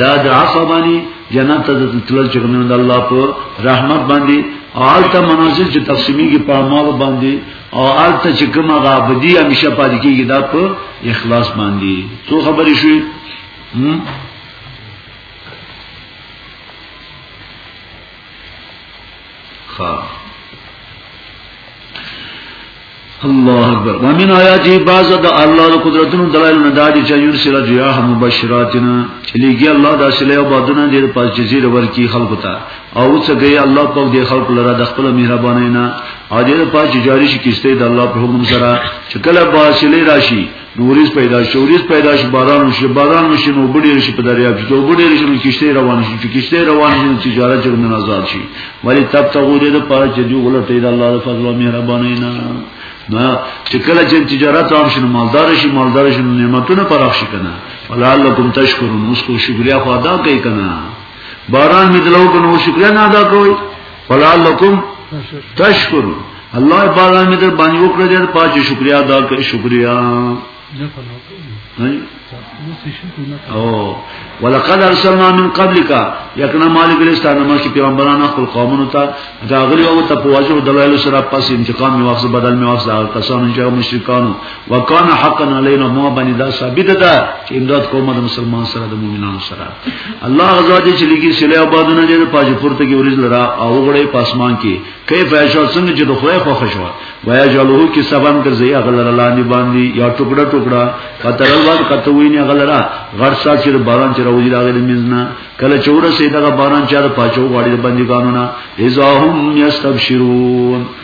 دا د عفو باندې جنت ته تلل چې کوم د الله په رحمت باندې او البته منازل چې تقسیمي کې په اعمال باندې او البته چې کوم غابدي همیشه پاتې کېږي دا په اخلاص باندې څو خبرې شوې الله اکبر ومن آیاتی بعض د الله د قدرتونو دلایل نه دادی چې یرسل الرياح مبشراتنا چلیږي الله د اصله او بادونه د پاس جزیره ورکی خلق ته او څه کوي الله په دې خلق لره د خپل مهرباني نه او دې پاس جاری شي کیسته د الله په حکم سره چې کله باسلې راشي نوریز پیدا شو وریز پیدا شو باران وشو باران وشو نو بډې شي په دریاب کې ته بډې شي نو کشته روان شي چې کشته روان شي نو تجارت جوړ نه آزاد شي ولی تب ته غوډې د پاره چې دی ولټې د الله د فضل او مهرباني نه نه چې کله چې تجارت عام شي مالدار شي مالدار شي نعمتونه پراخ شي کنه ولعلکم تشکرون اوس کو شکریا خو ادا کوي کنه باران می دلو کنه شکریا نه ادا کوي فلعلکم تشکر الله پاک مې در باندې وکړه دې پاج شکریا ادا کړې شکریا او ولقد ارسلنا من قبلك یقینا مالک رستا نما چې پیغمبرانو خپل قومونو ته دا غلي او ته پواجه دلایل سره پس انتقام می واخص بدل می واخص هغه کسانو چې مشرکانو وکانه حقا علینا ما باندې دا ثابت ده چې امداد کومه د مسلمان سره د مؤمنانو سره الله غزا دې چې لګي سلیه آبادونه دې په پاجي پورته کې ورز لرا او غړې پاسمان کې کیف عائشہ څنګه چې د خدای خو خوشو ویا جلوه کې سبان ګرځي اغلر الله نه باندې یا ټوکړه ټوکړه کتر ور کتوي نه اغلرا غړ سا چې باران چې راوځي راغې د مزنا کله چور سي دا باران چې د پاچو غاړي باندې قانونا اذا هم یستبشرون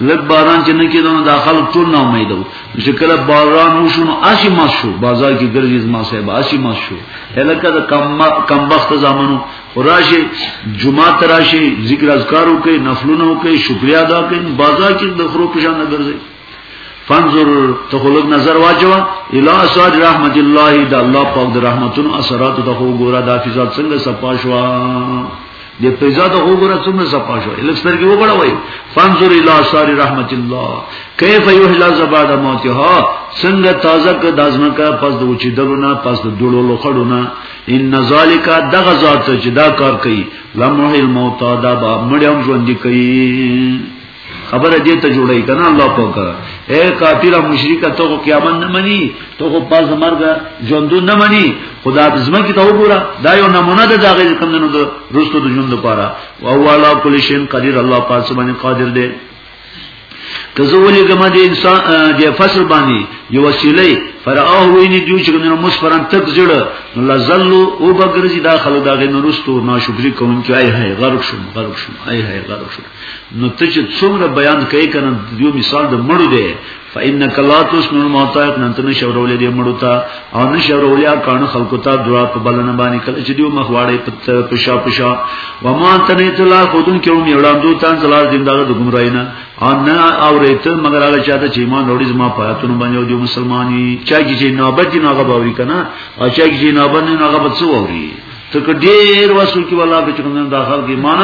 لږ باران چې نه کېدو نو دا خلک ټول نه امیده وو چې کله باران وشو نو آشي مات شو بازار کې ګرځي زما صاحب آشي مات شو هلکه د کم کم وخت زمانو خراشه جمعه تراشه ذکر اذکار وکي نفلونه وکي شکریا ادا کړي بازار کې د خرو پشان نه ګرځي فانظر تخلق نظر واچو الی اساد رحمت الله د الله پاک د رحمتونو اثرات ته وګوره د حفظات څنګه صفاشوا د پیزا ته وګوره څومره صفا شو لکستر کې وګړه وای فانظر الى اثار رحمت الله کیف یحلا زباد موتها څنګه تازه ک دازمکه پس د وچی دلونه پس د دړو لخړونه ان ذالک دغه ذات چې دا کار کوي لمحه الموت دا به مړیو ژوند کوي خبره دې ته جوړی کنه الله پاک اے کافر مشرک ته خو قیامت نه مني ته خو پاز مرګ ژوندون نه مني خدا زما کی ته وګوره دا یو نمونه ده دا غیر کوم نه ده رستو د ژوند لپاره او هو الله کل شین قدیر الله پاک سبحانه قادر دی که زه ولې ګما دې انسان دې فصل باندې یو وسیلې فرعه ویني دیو چې نو مسفران تک زړه لزلو او بغرزي داخلو داغه نورستو ناشکری کوونکی آی هاي غرق شوم غرق شوم آی هاي غرق شوم نو ته چې څومره بیان کوي کنه یو مثال د مړو دی فإنك لا تسمع الموتى نن ته نشورولې دې مړو ته او نشورولې کانو خلکو ته دعا په بلنه باندې کله چې دیو مخ واړې په پښا پښا و ما تنه تلا خودن کې مې وړاندو تان زلال زندګی د ګمړای نه او نه اورېته مگر هغه چاته چې ایمان وروړي زما په آیاتونو باندې دی مسلمانۍ چا چې نوبت دی نوغه باوري کنه او چا چې نوبت نه نوغه بڅو اوري ته ډېر وسو کې ولا به چې کوم داخل کې ایمان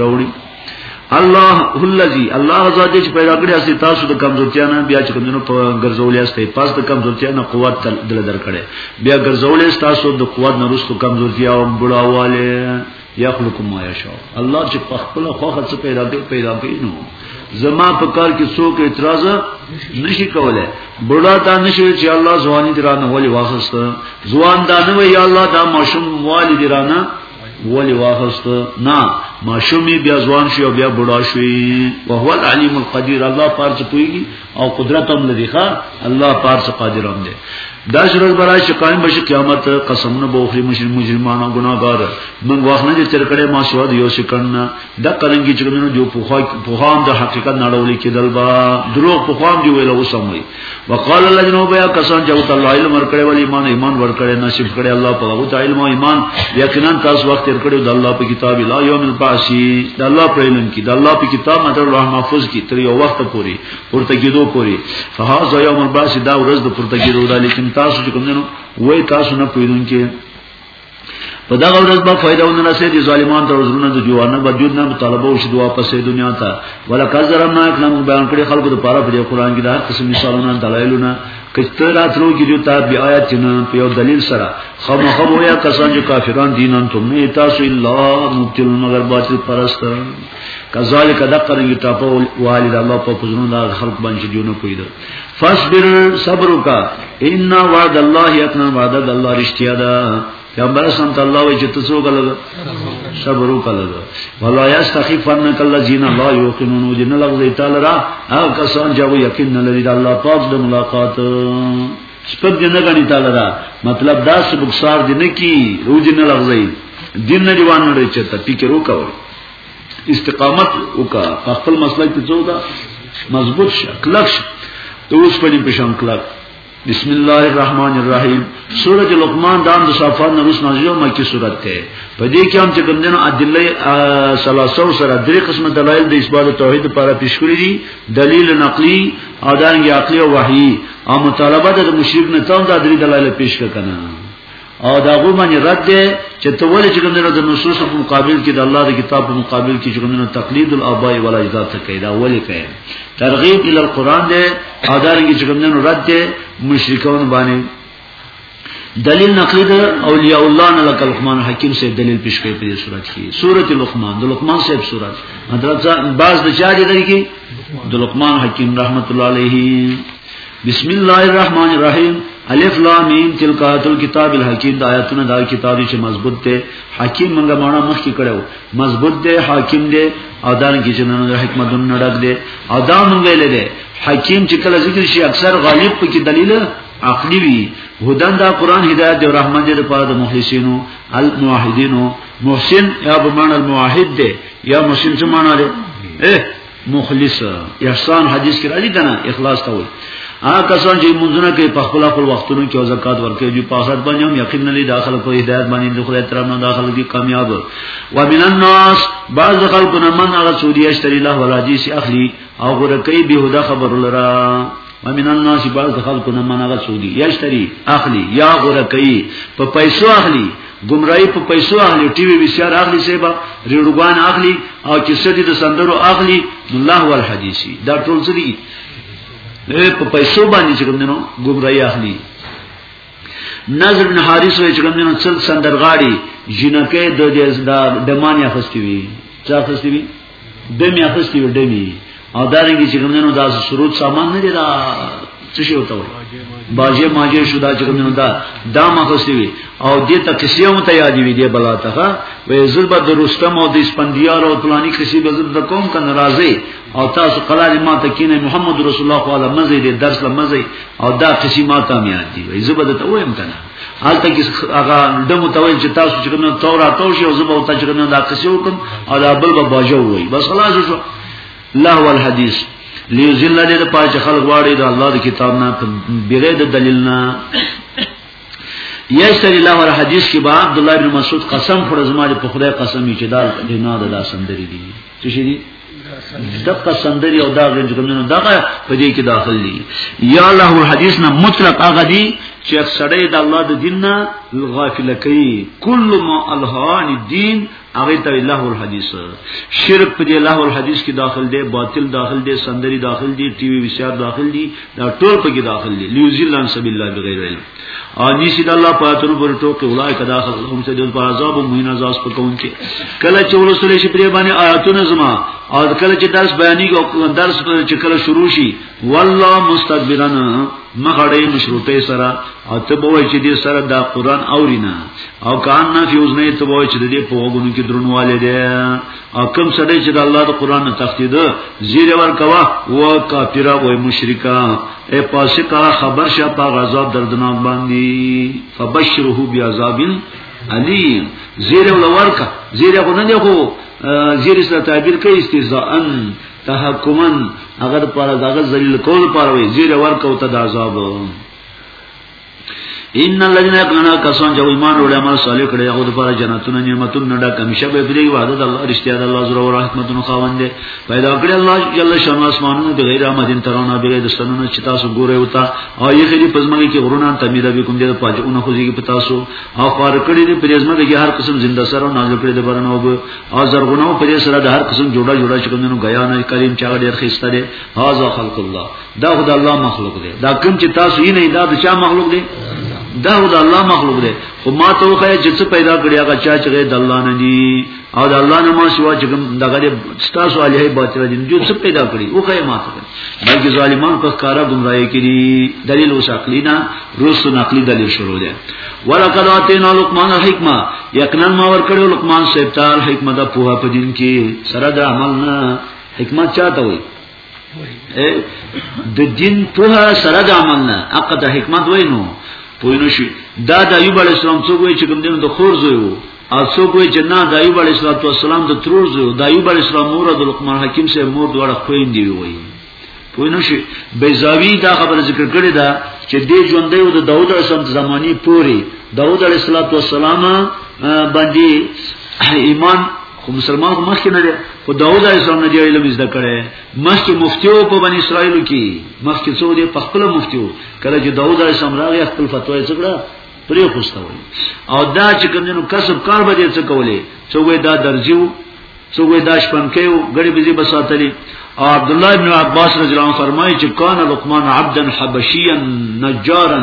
راوړي الله الذي الله ذات چې پیدا کړی اسی تاسو د کمزورتیا نه بیا چې کومونو په ګرځولې استه پاس د کمزورتیا نه قوت دل درکړي بیا ګرځولې تاسو د قوت نه رسو کمزورتیا او بډاواله یخلق ما یشاء الله چې په خپل خوخه څه پیدا کوي پیدا کوي نو زما په کار کې څوک اعتراض نشي کولای بوډا دا نشي چې الله ځواني درانه ولي واخسته ځوان دا نه وي یا الله دا ماشوم والي درانه ولی واخست نا ماشومی بیا ځوان شو بیا بوډا شو او هو العلیم القدیر الله پارس پویږي او قدرت هم لري ښا الله پارس قادر هم دی دا شرط برای چې قائم بشي قیامت قسم نه بوخري مشر مجرمانو ګناګار من واخ نه چې ترکړې ما شو دی یو سکن دا قرنګي چې موږ جو پوخا پوخام د حقیقت نړولې کېدل با دروغ پوخام دی ویل اوسم وي وقال الذين بیا کسان چې وت الله علم ورکړي ول ایمان ایمان ورکړي نصیب کړي الله په هغه علم او ایمان یقینا تاسو وخت تیر کړو د الله په کتاب لا یوم البعثی د الله په علم کې د الله په کتاب مدر الله محفوظ کې تر یو وخت پوري پورته کېدو پوري فهذا یوم البعث دا ورځ د پورته کېدو د لیکن تاسو چې کوم نه وای تاسو نه پوهیدونکي په دغه ورځ به فائدہ ونه رسې دي ظالمان تر زړه د جوانه به جود نه طالبو شي دوا پسې دنیا ته ولکذ رمنا کلم بیان کړي خلکو ته پاره په قرآن کې د هر قسم مثالونه دلایلونه کچته راتلو کې جو ته بیا آیات نه په یو دلیل سره خامخو ویا کسان چې کافران دینان ته نه تاسو الا مبتل مگر باطل پرست کذالک دقرنګ ټاپو والد الله په پزونو د خلق باندې جوړ نه پویدل فاصبر صبر کا ان وعد الله یقنا وعد الله رشتیا ده پیغمبر سمت الله وی چې تاسو کله صبر وکړه ولا یستخفنک الذین لا یوقنون جن لفظ تعالی را او کسان چې یقین نه لري د الله پاک د ملاقات سپک دې نه غني تعالی را مطلب دا سبق سار دې نه کی روز نه لفظ دین نه دیوان نه چته فکر وکړه استقامت وکا په خپل مسلک کې څوګه مضبوط شه کلک شه ته اوس په دې پېښان کلک بسم الله الرحمن الرحیم سورۃ لقمان دام د صفات نرس نازله مکی سورۃ ته په دې کې هم چې کوم دنه ادله 300 سره درې قسم دلایل د اثبات توحید لپاره پیش کړی دي دلیل نقلی او دانګي عقلی او وحی او مطالبه د مشرک نه تم د درې دلایل پیش کړه او دا غو باندې رد ده چې ته ولې چې کوم د نصوص په مقابل کې د الله د کتاب په مقابل کې چې کوم نه تقلید الاباء ولا اجداد ته کوي دا ولې کوي ترغیب ال القران ده او دا رنګ چې کوم نه رد ده مشرکون باندې دلیل نقلی ده اولیاء الله نه لکه لقمان حکیم سے دلیل پیش کوي په دې صورت کې سورۃ لقمان د لقمان صاحب صورت مدرسه باز د چا دي درکې د لقمان حکیم رحمت الله علیه بسم الله الرحمن الرحیم الف لام میم تلک آیات الكتاب الحکیم دا آیاتونه دا کتاب چې مضبوط دی حکیم موږ معنا مخکې کړو مضبوط دی حاکم دی او دا نه کې چې نن حکمت نه ډک دی او دا موږ ویل دی حکیم چې کله ذکر شي اکثر غالب په کې دلیل عقلی وی هدن دا قران هدایت دی رحمت دی لپاره د مخلصینو الموحدینو محسن یا بمان الموحد دی یا محسن څه معنا دی مخلص احسان حدیث کې راځي کنه اخلاص ته وایي هغه کسان چې منځونه کوي په خپل خپل وختونو کې او زکات ورکوي دوی په آخرت باندې هم یقین لري داخله په هدایت باندې د خدای تر نه داخله کې کامیاب و من الناس بعض خلکونه من هغه سودی اشتری الله ولا جیس اخلي او غره کوي به هدا خبر لره ومن الناس بعض خلق نه منغه سودی یشتری اخلی یا غره کوي په پیسو اخلی گمراهی په پیسو اخلی ټي وي بسیار اخلی سیبا ریډوګان اخلی او چې سدي د سندرو اخلی الله والحدیثی دا ټول څه دي په پیسو باندې چې کوم نو گمراهی اخلی نظر بن حارث وی چې کوم نو څل سندرغاړي جنکه د دې د دمانه خستوي چا خستوي دمه اخستي و دمه او دا رنګ چې کومنو دا سرود سامان نه دی دا څه شي وته باجه ماجه شو دا چې کومنو دا دا ما خوستي وي او دې ته کیسه هم ته یاد وي دې بلا ته وې زلبا د رستم او د اسپندیار او پلاني کیسه به زړه کوم ک ناراضي او تاسو قلال ما ته کینه محمد رسول الله صلی الله علیه وسلم درس لمزي او دا کیسه ما ته یاد دي وې زبد ته وایم کنه حالت کې هغه د متوجه چې تاسو چې کوم تورات او شی او زبر او تاسو کوم دا قصې وکم او دا بل به باجو وي بس خلاص شو الله والحدیث لیذل دې د پاج خلق واړي د الله د کتاب نه بغیر د دلیل نه یشتری الله ور حدیث کې با عبد الله بن مسعود قسم پر زما په خدای قسم چې دا نه د لاسندري دي څه شي دغه سندري او دا غنځ کومنه دغه په دې کې داخل دي یا الله الحدیث نه مطلق هغه دي چې سړی د الله د دین نه غافل کوي کل ما الهان دین هغه ته الله الحدیث شرک په دې الله الحدیث کې داخل دي باطل داخل دي سندري داخل دي ټي وي وشار داخل دي دا ټول په کې داخل دي لیوزیلان سبیل الله بغیر علم او نشي د الله پاتل پر ټوکې ولای کدا هم څه د عذاب او مهین عذاب په کون کې کله چې ورسره شي پرې باندې آیاتونه زما او کله چې درس بیانې او درس چې کله شروع شي والله مستكبرن مغړې مشروطه سره او ته به وای چې دې سره دا قران اورینا او کان نه فیوز نه ته وای چې دې په وګونو کې درنواله دي او کوم سړی چې د الله د قران نه تختی ده زیر ور کوا و کافر او مشرکا اے پاسکا خبر شه په غذاب دردناک باندې فبشره بعذاب علیم زیر ول ورکا زیر غو نه دی خو زیر سره تعبیر کوي استهزاء تحکما اگر پر دغه ذلیل کول پر وی زیر ورکا او ته د عذاب ان الذين يقنعون کسان چې ایمان او عمل صالح کړي هغه د پاره جنتونه نعمتونه نه ډک همیشه به پرې وعده د الله رښتیا د الله زړه او رحمتونو خاوند دی پیدا کړی الله جل شانه اسمانونو د غیر آمدین ترونه بغیر د ستنونو چې تاسو ګورئ او تا او یې خېری پزماږي کې غرونه تعمیر به کوم دې د پاجونه خو ځیږي پتا سو او خار کړی دې پرېزمه کې هر قسم زنده سره او نازل کړی د برنو او او زرغونو پرې سره د هر قسم جوړه جوړه چې کومنو غیا نه کریم چا ډېر خسته دي هاذا خلق الله دا خدای الله مخلوق دی دا کوم چې تاسو یې نه دا د چا مخلوق دی دا د الله مخلوق دی خو ما ته وخه چې څه پیدا کړی هغه چا چې د الله نه دی او د الله نه ما سوا چې کوم دغه ستاسو علیه باطل دي جو څه پیدا کړی وخه ما ته بلکې ظالمان په کارا گمراهی کړي دلیل اوس عقلی نه روس نقلی دلیل شروع دی ولقد اتینا لقمان الحکمه یقینا ما ور کړو لقمان سیتال حکمت په په دین کې سره د عمل نه حکمت چاته وي د دین ته سره د عمل نه اقا د حکمت وینو پوینو شي دا د ایوب علی السلام څوک وی چې کوم دین د خور زوی وو او څوک وی چې نه د ایوب علی السلام د ترور زوی د ایوب علی السلام مور د لقمان حکیم سره مور دواړه خويندې وي پوینو شي بیزاوی دا خبر ذکر کړی دا چې دې ژوندې او د داوود علی السلام زمانی پوری داوود علی السلام باندې ایمان خو مسلمان خو مخکې نه دی خو داوود علیه السلام نه دی علم زده کړی مخکې مفتیو په بنی اسرائیل کې مخکې څو دی په خپل مفتیو کله چې داوود علیه السلام راغی خپل فتوا یې څګړه پرې خوسته وای او دا چې کوم نو کسب کار به دې څه کولې څو وې دا درځیو څو وې دا شپن کېو غړي بيزي بساتلې او عبد الله ابن عباس رضی الله عنه فرمایي چې کان لقمان عبدا حبشيا نجارا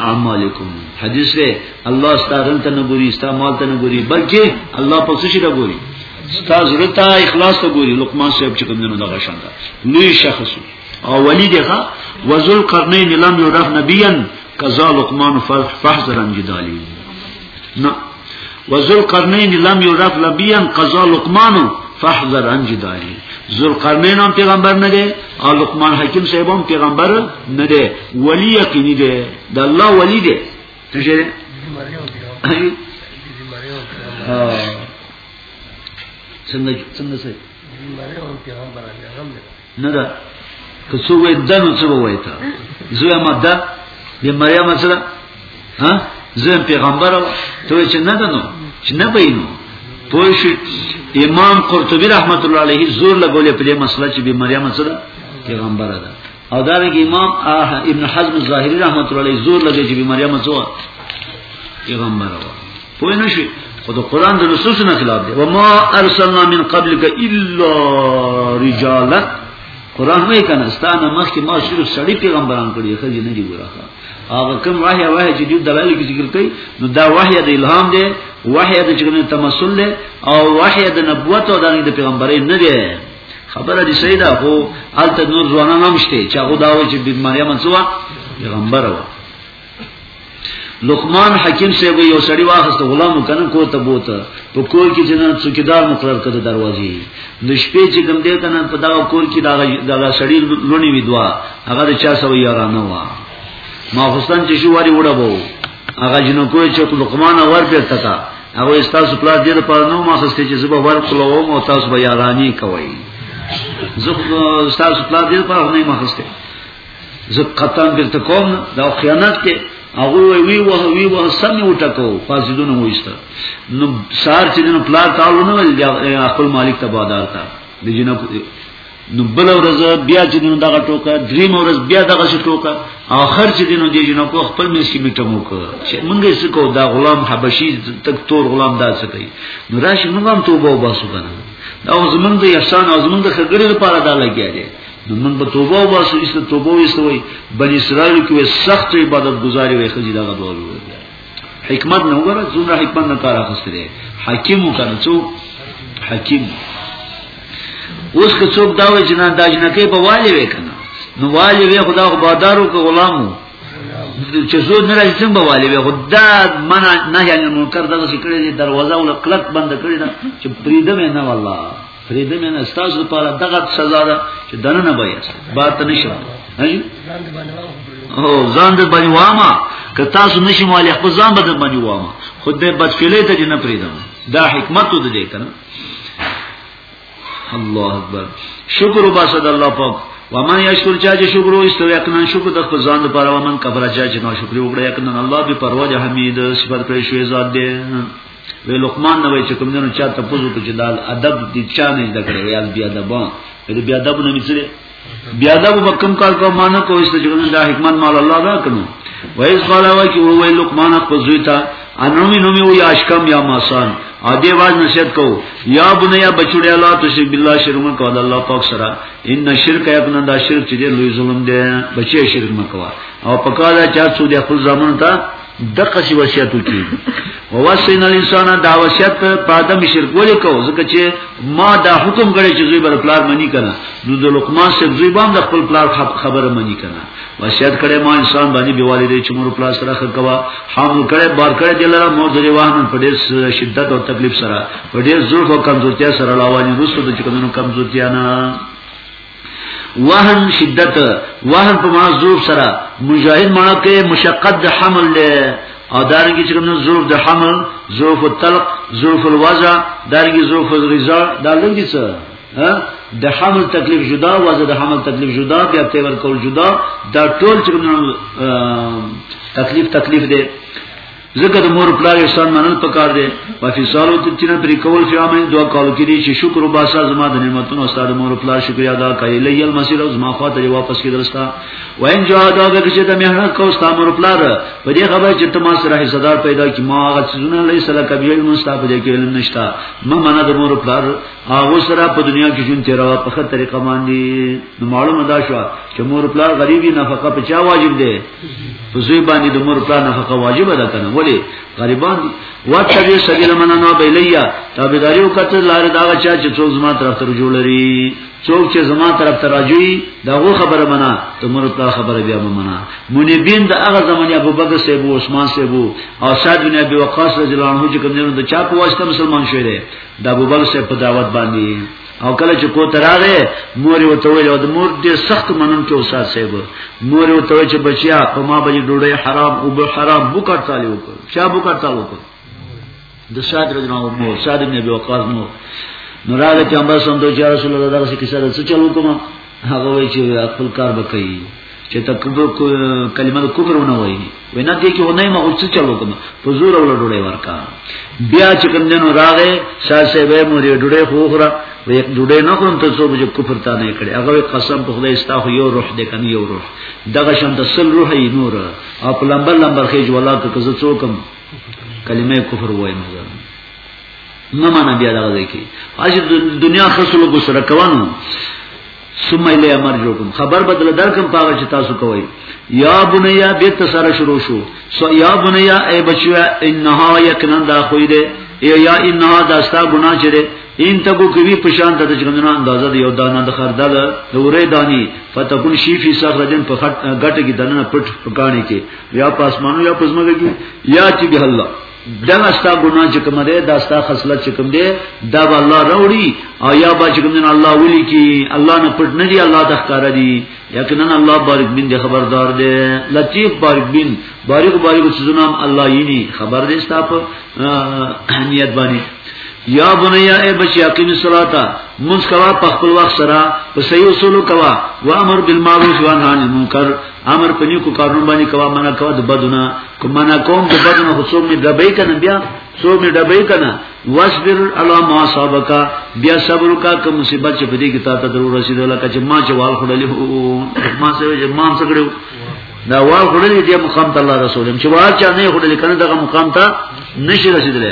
اعمالکم حدیث دی الله ستاسو ته نه ګوري ستاسو مال ته نه ګوري بلکې الله په څه شي ته ګوري ستاسو زړه ته اخلاص ته ګوري لقمان صاحب چې کوم نه دغه شان ده لوی شخص او ولی دغه وزل قرنین لم یعرف نبیا کذا لقمان فحذرا جدالی نه وزل قرنین لم یعرف لبیا قضا لقمان فاحذر عن جداله ذل قرنین هم پیغمبر نه دی او لقمان حکیم صاحب هم پیغمبر نه دی ولی یقینی دی د الله ولی دی څه شي څنګه څنګه څه نه ده که څو وې دنو څه وای تا زوی ما ده د مریم سره ها زه پیغمبر ته چې نه ده نو چې نه بینو پوه شو امام قرطبي رحمت الله علیه زور لګولې په دې مسله چې به مریم سره پیغمبر ده او دا رنګ امام ابن حزم ظاهری رحمت الله علیه زور لګی چې به مریم سره پیغمبر وه پوه نه شي خو د قران د نصوص نه خلاف دی وما ارسلنا من قبلك الا رجالا قران وایي کنه ستانه مخکې ما صرف سړی پیغمبران کړی خو نه دی ګورخه هغه کوم وحی وحی چې د دلایل کې ذکر کړي نو دا وحی د الهام دی وحی د چګنې تمثل دی او وحی د نبوت او د پیغمبري نه دی خبره دي سیدا خو الته نور ځوانان هم شته چې هغه دا و چې د مریم څو پیغمبر و لقمان حکیم سے وی یو سړی واخست غلام کنه کو ته بوته په کور کې جنا څوکیدار مقرر کړ دروازې د شپې چې کوم دی کنه په دا کور کې دا دا سړی لونی وی دوا هغه چا سوی یارانه وا ما حسن چې شو وری وړه وو هغه جنو کوی چې لقمان اور په تکا هغه استاد پلا دې په نو ما خسته چې زبر ور کولوم او تاسو به یارانی کوي زه استاد پلا دې په نه ما خسته زه قطعا دلته کوم دا خیانت دی هغه وی وی وه وی وه سم یو ټکو فاسدونه وایسته نو سار چې نو پلا تاو نه ول خپل مالک ته بادار تا د جنو نو بل ورځ بیا چې نو دغه ټوکا دریم ورځ بیا دغه شي ټوکا اخر چې دینو دی جنو کو خپل مې سي میټه مو کو چې مونږه څه کو دا غلام حبشي تک تور غلام دا څه کوي نو راشي مونږ هم توبه وباسو کنه دا زمونږ د احسان او زمونږ د خګړې لپاره دا لګیا دی نو موږ به توبه واسو ایسته توبه وسوي بل اسرائیل کې سخت عبادت گزاري وي خځې دا غوړ وي حکمت نه وګوره څومره حکمت نه کار اخستې دي حکیم وکړ څو حکیم اوس که څوک دا وایي چې نه دا جنکه په والي وکنه نو والي وي خدا خو بادارو کو غلامو چې زو نه راځي څنګه والي وي خدا منع نه یعنی منکر دغه څه کړی دروازه ول کلک بند کړی دا چې پریدم نه والله فریده مې نه ستاسو لپاره دغه سزا ده چې دنه نه بیا بات نشم هی او ځان د باندې وامه که تاسو نشم والی خپل ځان به د باندې وامه خود دې بدفعلی ته نه پریدم دا حکمت ود دې کنه الله اکبر شکر وباسد الله پاک ومن یشکر چا چې شکر وایستو یقینا شکر د خپل ځان لپاره ومن کفر چا چې ناشکری وکړي یقینا الله به پروا د حمید صفات کړی شوی ذات دی وی لقمان نوې چې کوم جنو چاته پوزو ته چې دال ادب دي چا نه زده کړې یا بیا ادب دې بیا ادب نه میسره بیا ادب وکم کار کو مان کو است چې کوم دا حکمت مال الله دا کنو وای قال وای چې وای لقمان خپل زوی ته انومي نومي وی اشکم یا ماسان ا دې واز نشد کو یا بنیا بچړیا لا تو شرک بالله شرم کو د الله پاک سره ان شرک یقنا دا شرک چې لوی ظلم دی بچي شرک مکوا او پکا دا چا څو د خپل ځامن ته دغه سی وصیت وکي ووصینا الانسان دا وصیت په ادم شرک ولې کو ځکه چې ما دا حکم کړی چې زوی بر پلار منی کنه نو د لقمان سره زوی باندې خپل پلار خبره منی کنه وصیت کړی ما انسان باندې به والدې چې مور پلار سره خکوا حامل کړی بار کړی دلاره مور د واهن په ډېر شدت او تکلیف سره په ډېر ظلم او کمزورتیا سره لاوالي رسو د چې کومو کمزورتیا نه وهن شدت وهن په معنا ضعف سره مجاهد معنا کې مشقت د حمل له او دارنګي چې کوم ضعف د حمل ضعف الطلق ضعف الوضع دارنګي ضعف الرضا دا لږی څه د حمل تکلیف جدا وزه د حمل تکلیف جدا بیا تیور کول جدا دا ټول چې تکلیف تکلیف دی ځکه د مور پلار احسان منل پکار دی په فیصالو ته چې نه پرې کول چې امن دعا کول کې دي چې شکر او باسا زما د نعمتونو استاد مور پلار شکر ادا کوي لې یل مسیر او زما خاطر واپس کې درستا وین جو ادا به چې د مهنه کو ستا مور پلار په دې خبره چې ته ما سره حصدار پیدا کی ما هغه څونه لې سره کبي علم ستا په دې کې علم نشتا ما منه د مور پلار هغه سره په دنیا کې جون تیرا په خه طریقه باندې معلومه دا شو چې مور پلار غریبي نفقه په چا واجب دی په زوی باندې د مور پلان حق واجب ده کنه ولی غریبان دي واتبع سبیل من انا بیلیا تابعداري وکړه لار دا چا چې څوک زما طرف ته رجوع لري څوک چې زما طرف ته راځي دا غو خبره منا ته مور پلان خبره بیا منا منیبین د هغه زمانه ابو بکر صاحب او عثمان صاحب او سعد بن ابي وقاص رضی الله عنه چې کوم نه د چا په واسطه مسلمان شوی دی د ابو بکر صاحب په دعوت باندې او کله چې کو تراغه مور یو تویل او د مور ډیر سخت منون کې اوسه سیب مور یو تویل چې بچیا په ما به ډوډۍ حرام او به حرام بوکړ تعالی وکړ چا بوکړ تعالی وکړ د سات رجنا او مور سات نه به وقاز مور نو راغله چې امبا سم دوه رسول الله دغه کیسه څه چلو کوم هغه وی چې خپل کار وکړي چې تکبر کلمه کفر ونه وایي وینا دې کې ونه ما اوس چلو کوم په زور ولا ډوړې ورکا بیا چې کوم جنو راغې شاه صاحب مورې ډوړې خوخره وې ډوړې نه کوم ته څو بجې کفر تا نه کړې هغه قسم په خدای استا خو یو روح دې کني یو روح دغه شان د سل روح یې نور او په لمبر لمبر خېج ولا ته څو کوم کلمه کفر وایي مزه نه مانا بیا دغه ځای کې اجر دنیا خسلو کو سره کوانو ثم الی مرجوکم خبر بدل درکم پاوه چې تاسو کوی یا بنیا بیت سره شروع شو سو یا بنیا ای بچیا انها یقینا دا خوې ده یا انها دا ستا ګناه چره ان تبو کوي پشان د جګندنا اندازه یو دانه د خردل لورې دانی فتكون شی فی صخرجن په غټه کې دنه پټ پکانه کې یا پاسمانو یا پزماګه کې یا چې به الله دا ستا ګناه چې کوم دی دا ستا خصلت چې کوم دی دا به الله راوړي او یا به چې کوم دی الله ولي کی الله نه پټ نه دی الله د ښکار دی یقینا الله بارک بین دی خبردار دی لطیف بارک بین بارک بارک سزنام الله یی خبر دی ستا په نیت باندې یا بنیا ای بچی اقیم الصلاتا منس کوا په خپل وخت سره په صحیح اصولو کوا و امر بالمعروف و نهی عن المنکر امر پنی کو کارون باندې کوا منع کوا د بدونه کمانا کوم د بدن خو څوک می دبی کنه بیا څوک می دبی کنه واصبر علی ما صابک بیا صبر کا کوم مصیبت چې پدې کې تا ته ضرور رسیدل لکه چې ما چې وال خړلې ما سره چې ما څه کړو دا وال خړلې دې مقام ته الله رسول چې وال چا نه خړلې کنه دغه مقام ته نشي رسیدل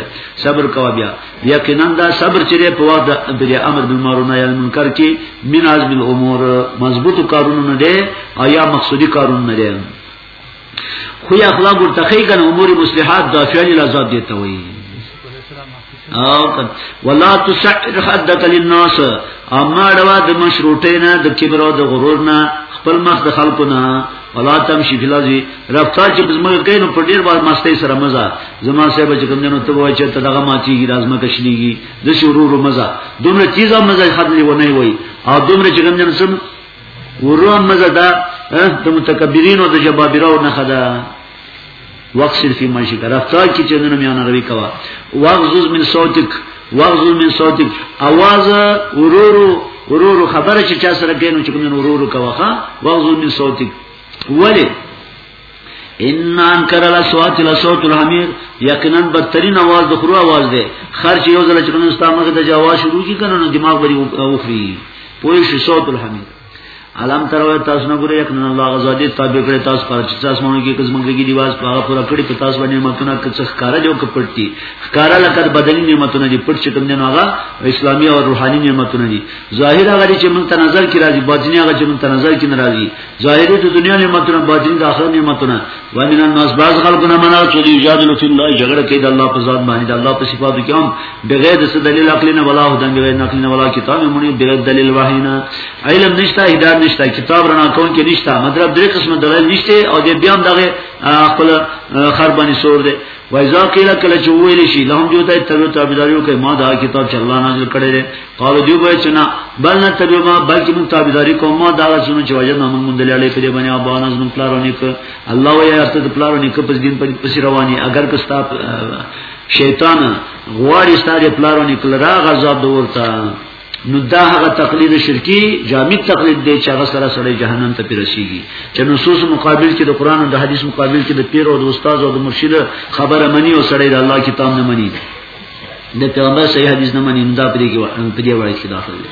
صبر کا بیا یقینا دا صبر چې په وخت د امر بالمعروف نهی عن المنکر کې من عزم الامور مضبوط کارونه نه دي او یا مقصودی کارونه نه دي خو یا اخلاق ورته خی کنه امور مصلحات دا فعل العذاب دیته وی او ولا تسعر حدك للناس اما ډوا د مشروطه نه د کبر او د غرور نه خپل مخ د خلکو نه ولا تم شي فلازي رفتا چې بزمګه کین په ډیر باز مستي سره مزه زما صاحب چې کوم جنو ته وای چې ته دغه ماچی کی لازمه کشنیږي د شرور مزه دومره چیزه مزه خدلی و نه وای او دومره چې کوم جنو سم ورو مزه دا د متکبرینو د جبابرو نه خدا وقصد فی منشی کا رفتار کی چندن میان روی کوا وغزوز من صوتک وغزوز من صوتک آواز ورورو ورورو خبره چې چا سره کینو چې کوم ورورو کوا ها وغزوز من صوتک ولی ان انکر الاصوات لصوت الحمیر یقینا بدترین आवाज د خرو आवाज دی خرچ یو ځل چې نو ستامه د جواز شروع کی کنه نو دماغ بری اوخری پوه شي صوت الحمیر علم تر وای تاسو نه ګورې یقینا الله غزادی تابع کړی تاسو پر چې تاسو مونږ کې قسم کې دی واس پاغه پورا کړی په تاسو باندې متونه کڅ ښکارا جو کپټي ښکارا لکه بدني نعمتونه دي پټ چې کوم نه هغه اسلامي او روحاني نعمتونه دي ظاهر هغه چې مونږ ته نظر کې راځي باطني هغه چې مونږ ته نظر کې ناراضي ظاهری د دنیا نعمتونه باطنی د آخرت نعمتونه و من الناس بعض خلقنا منا چې یجادل فی الله جګړه کوي د الله په ذات باندې د الله په صفاتو کې هم بغیر د دلیل عقلی نه ولا هدن بغیر نقل نه ولا کتاب مونږ بغیر دلیل وحی نه علم نشته هدایت نشته کتاب رڼا کون کې نشته مطلب درې قسم دلیل نشته او د بیا هم دغه خپل خر باندې سور دی وایذا قیل کله چې ویل شي لهم جو ته تبع تابعداریو کوي ما دا کتاب چې الله نازل کړی دی قالو دیو بای چنا بل نه تبی ما بلکې مون تابعداري کوم ما دا سونو چې وجه نه مون مون دلې اړې کړې باندې ابا ناز مون پلارونه ک الله ویا ته پلارونه ک پس دین پس رواني اگر که ستا شیطان غواړي ستاره پلارونه ک لرا غذاب دورتا نو دا هغه تقلید شرکی جامع تقلید دی چې هغه سره سره جهنم ته پیرسیږي چې نصوص مقابل کې د قران او د حدیث مقابل کې د پیر او د استاد او د مرشد خبره منی او سره د الله کتاب نه منی د پیغمبر صحیح حدیث نه مني دا پرې کې وحن په دې وړي کې داخل دي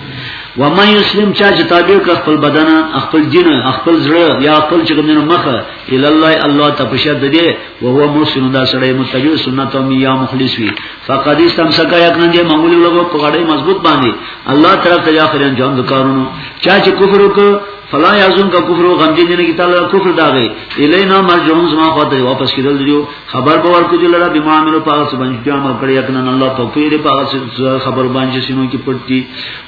و ما یسلم چا چې تابع کړ خپل بدن خپل دین خپل زړه یا خپل چې کومه مخه ال الله الله تپشه د دې او هو مسلم دا سره متبع سنت او یا مخلص وي فقد استمسک یقینا دې معمول لوګو په غړې مضبوط باندې الله طرف ته یا خیر انجام د کارونو چا چې کفر وکړ فلا یازون کا کفر او غمجن دینه کی تعالی کفر داغه الینا مرجعون زما خاطر واپس کیدل دیو خبر باور کو جلرا بما عملو پاس باندې عمل کړی یقینا الله توفیق دی پاس خبر باندې سینو کی پټی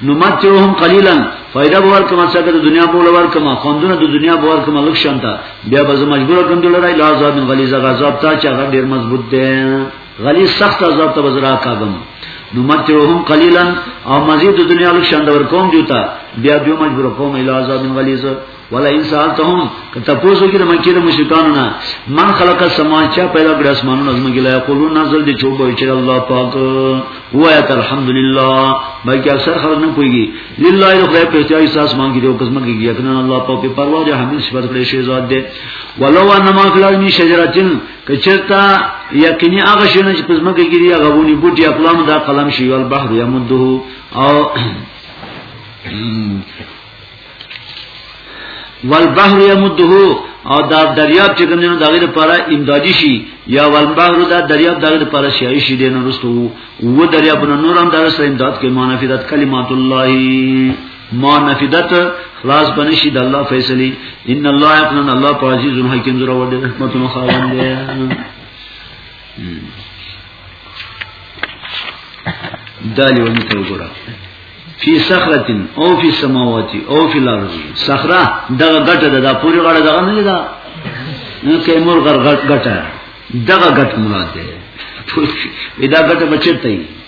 نو ماتهم قلیلا فائدہ باور کما څنګه د دنیا په لور کما خوندونه د دنیا باور کما لک شانتا بیا به مجبور کوم جلرا الا عذاب غلیظ غذاب تا چې هغه ډیر مضبوط دی غلی سخت عذاب ته وزرا کاغم نو متعهم قليلا او مزید د دنیا لک شاند ور کوم دیوتا بیا دیو مجبور کوم الی عذاب غلیظ ولا ان سالتهم کته پوزو کې د مکه د مشرکانو نه من خلق السماء چا پیدا کړ اسمانونو زموږ لا یقولون نزل دي چوب چې الله پاک هو ایت الحمدلله بلکې اکثر خلک نه پويږي لله خدای په اختیار احساس مانګي او قسمت کې یقینا الله پاک په پروا دي حمید صفات کړی شی ذات دي ولو انما خلق من شجرتين کچرتا یقیني هغه شنه چې پزما کې کیږي هغه ونی بوټي خپلم دا قلم شي ول بحر یمده او والبحر یمده او دا دریاب چې کوم نه دغه لپاره امدادي شي یا والبحر دا دریاب دغه لپاره شي شي دین رسو و دریابونه نورم درسه امداد کې معنی فیدات کلمات الله ما نفدت خلاص بنشي د الله فیصله ان الله یقنن الله عزیز حکیم زره وړي رحمت نو خاوند دی دالی ونی ته وګوره فی صخره او فی سماوات او فی الارض صخره دغه غټه ده دا پوری غړه دغه نه ده نو کې مور غټه دغه غټ مراد ده دا غټه بچته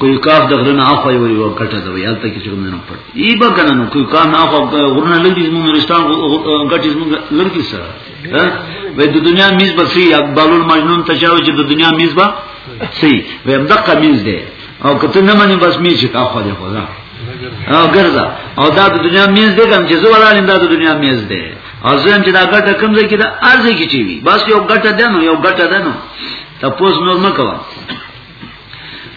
کوی کاف د غره نه اخوا یو یو کټه ده وی هلته کې چې موږ نه پړ ای به کنه نو کوی کاف نه اخوا غره نه لګي موږ نورستان غټي موږ لګي سره وې د دنیا میز به سي اقبال المجنون تشاو چې د دنیا میز به سي وې هم دقه میز ده او کته نه مني بس میز چې اخوا دی خو دا او ګرځا او دا د دنیا میز ده کوم چې زه ولالم دا د دنیا میز ده ازم چې دا ګټه کوم ځای کې دا ارزه کې چی وي بس یو ګټه ده نو یو ګټه ده نو تاسو نور مکوه